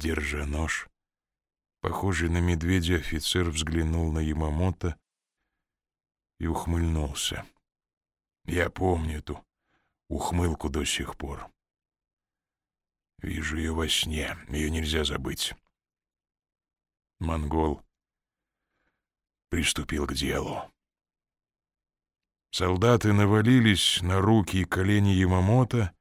Держа нож, похожий на медведя, офицер взглянул на Ямамото и ухмыльнулся. Я помню эту ухмылку до сих пор. Вижу ее во сне, ее нельзя забыть. Монгол приступил к делу. Солдаты навалились на руки и колени Ямамото,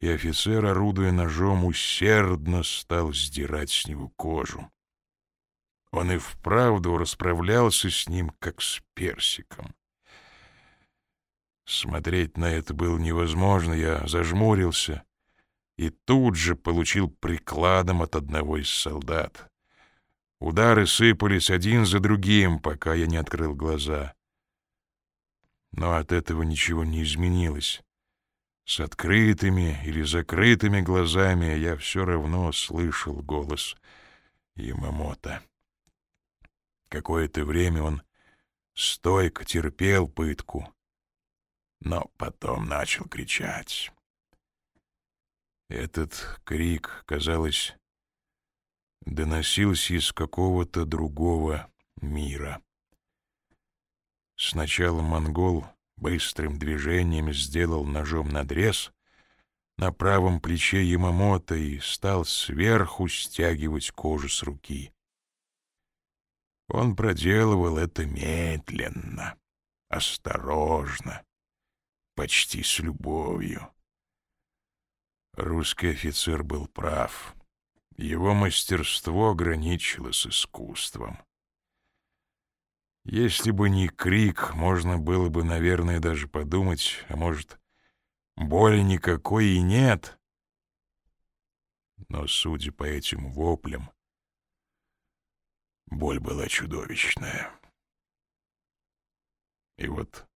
и офицер, орудуя ножом, усердно стал сдирать с него кожу. Он и вправду расправлялся с ним, как с персиком. Смотреть на это было невозможно, я зажмурился и тут же получил прикладом от одного из солдат. Удары сыпались один за другим, пока я не открыл глаза. Но от этого ничего не изменилось. С открытыми или закрытыми глазами я все равно слышал голос Ямамото. Какое-то время он стойко терпел пытку, но потом начал кричать. Этот крик, казалось, доносился из какого-то другого мира. Сначала монгол быстрым движением сделал ножом надрез на правом плече Ямамото и стал сверху стягивать кожу с руки. Он проделывал это медленно, осторожно, почти с любовью. Русский офицер был прав. Его мастерство ограничилось искусством. Если бы не крик, можно было бы, наверное, даже подумать, а может, боли никакой и нет. Но, судя по этим воплям, боль была чудовищная. И вот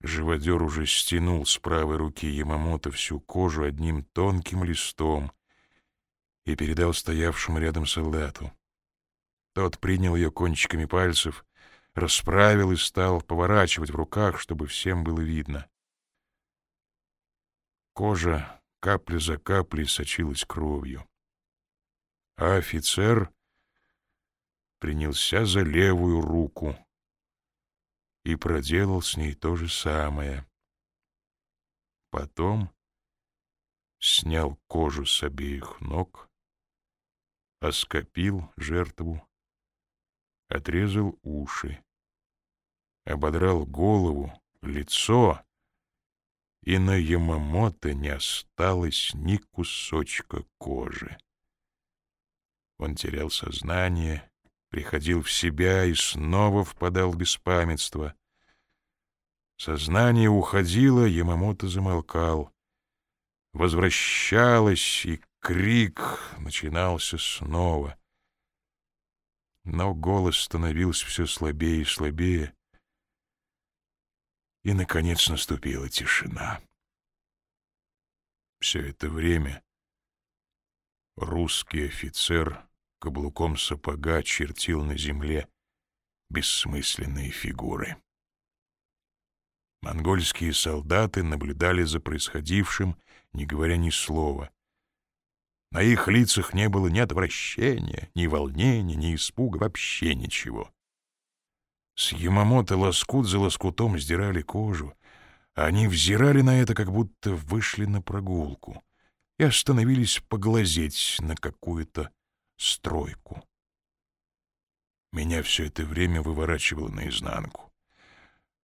живодер уже стянул с правой руки Ямамото всю кожу одним тонким листом и передал стоявшему рядом солдату. Тот принял ее кончиками пальцев расправил и стал поворачивать в руках, чтобы всем было видно. Кожа капля за каплей сочилась кровью. А офицер принялся за левую руку и проделал с ней то же самое. Потом снял кожу с обеих ног, оскопил жертву, отрезал уши ободрал голову, лицо, и на Ямамото не осталось ни кусочка кожи. Он терял сознание, приходил в себя и снова впадал в беспамятство. Сознание уходило, Ямамото замолкал. Возвращалось, и крик начинался снова. Но голос становился все слабее и слабее и, наконец, наступила тишина. Все это время русский офицер каблуком сапога чертил на земле бессмысленные фигуры. Монгольские солдаты наблюдали за происходившим, не говоря ни слова. На их лицах не было ни отвращения, ни волнения, ни испуга, вообще ничего. С Ямамото лоскут за лоскутом сдирали кожу, они взирали на это, как будто вышли на прогулку и остановились поглазеть на какую-то стройку. Меня все это время выворачивало наизнанку.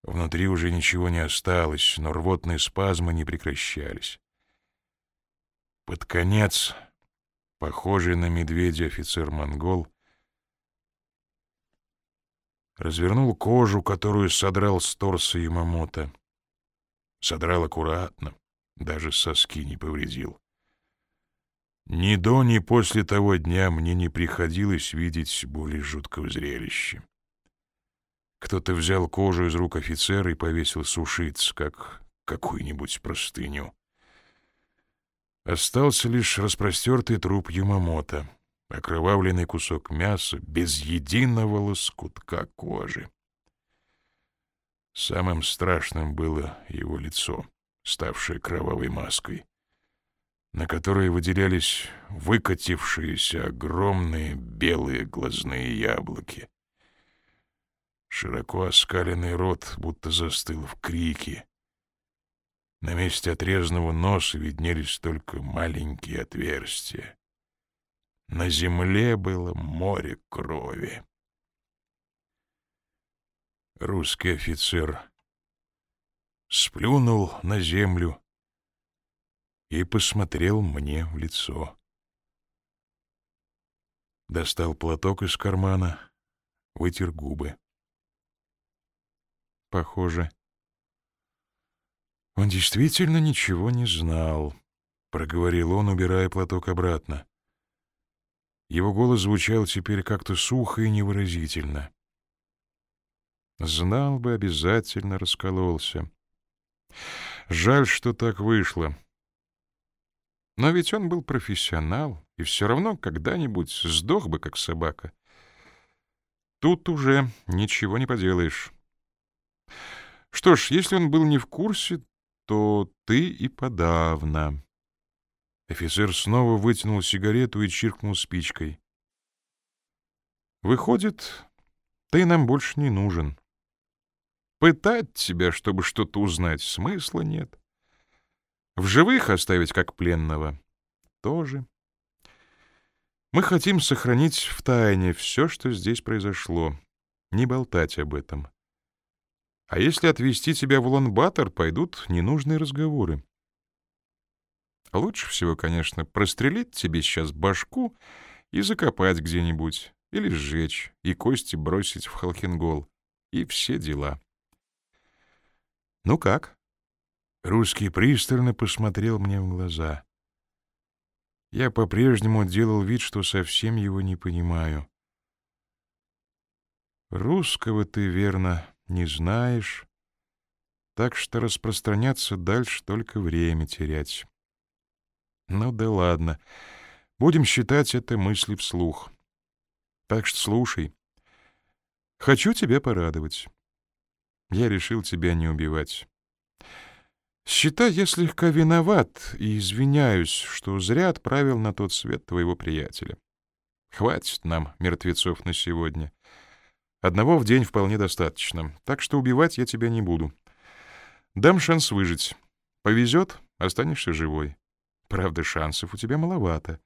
Внутри уже ничего не осталось, но рвотные спазмы не прекращались. Под конец, похожий на медведя офицер-монгол, развернул кожу, которую содрал с торса Ямамото. Содрал аккуратно, даже соски не повредил. Ни до, ни после того дня мне не приходилось видеть более жуткого зрелища. Кто-то взял кожу из рук офицера и повесил сушиться, как какую-нибудь простыню. Остался лишь распростертый труп Юмамото — окровавленный кусок мяса без единого лоскутка кожи. Самым страшным было его лицо, ставшее кровавой маской. на которой выделялись выкатившиеся огромные белые глазные яблоки. Широко оскаленный рот будто застыл в крике. На месте отрезанного носа виднелись только маленькие отверстия. На земле было море крови. Русский офицер сплюнул на землю и посмотрел мне в лицо. Достал платок из кармана, вытер губы. Похоже, он действительно ничего не знал, проговорил он, убирая платок обратно. Его голос звучал теперь как-то сухо и невыразительно. Знал бы, обязательно раскололся. Жаль, что так вышло. Но ведь он был профессионал, и все равно когда-нибудь сдох бы, как собака. Тут уже ничего не поделаешь. Что ж, если он был не в курсе, то ты и подавно. Офицер снова вытянул сигарету и чиркнул спичкой. Выходит, ты нам больше не нужен. Пытать тебя, чтобы что-то узнать, смысла нет. В живых оставить как пленного тоже. Мы хотим сохранить в тайне все, что здесь произошло, не болтать об этом. А если отвезти тебя в Лонбатор, пойдут ненужные разговоры. Лучше всего, конечно, прострелить тебе сейчас башку и закопать где-нибудь, или сжечь, и кости бросить в Халхингол, и все дела. «Ну как?» Русский пристально посмотрел мне в глаза. Я по-прежнему делал вид, что совсем его не понимаю. «Русского ты, верно, не знаешь, так что распространяться дальше только время терять». «Ну да ладно, будем считать это мысли вслух. Так что слушай. Хочу тебя порадовать». Я решил тебя не убивать. Считай, я слегка виноват и извиняюсь, что зря отправил на тот свет твоего приятеля. Хватит нам мертвецов на сегодня. Одного в день вполне достаточно, так что убивать я тебя не буду. Дам шанс выжить. Повезет — останешься живой. Правда, шансов у тебя маловато.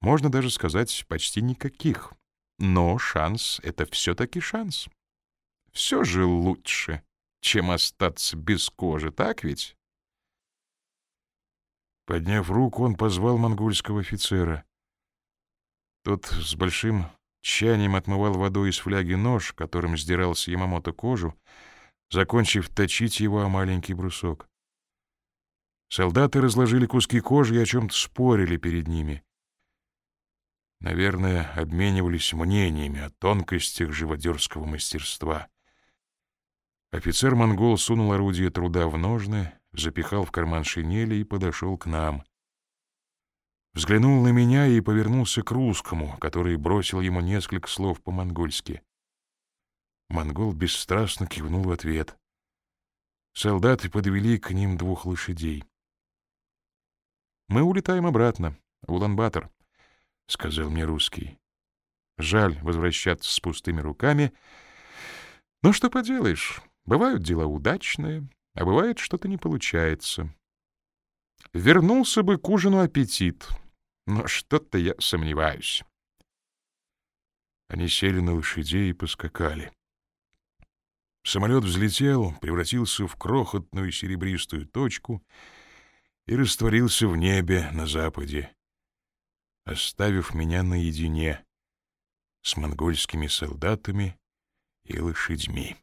Можно даже сказать, почти никаких. Но шанс — это все-таки шанс. Все же лучше, чем остаться без кожи, так ведь? Подняв руку, он позвал монгольского офицера. Тот с большим тщанием отмывал водой из фляги нож, которым сдирал с Ямамото кожу, закончив точить его о маленький брусок. Солдаты разложили куски кожи и о чем-то спорили перед ними. Наверное, обменивались мнениями о тонкостях живодерского мастерства. Офицер-монгол сунул орудие труда в ножны, запихал в карман шинели и подошел к нам. Взглянул на меня и повернулся к русскому, который бросил ему несколько слов по-монгольски. Монгол бесстрастно кивнул в ответ. Солдаты подвели к ним двух лошадей. «Мы улетаем обратно, в Улан-Батор», — сказал мне русский. «Жаль возвращаться с пустыми руками, но что поделаешь, Бывают дела удачные, а бывает, что-то не получается. Вернулся бы к ужину аппетит, но что-то я сомневаюсь. Они сели на лошадей и поскакали. Самолет взлетел, превратился в крохотную серебристую точку и растворился в небе на западе, оставив меня наедине с монгольскими солдатами и лошадьми.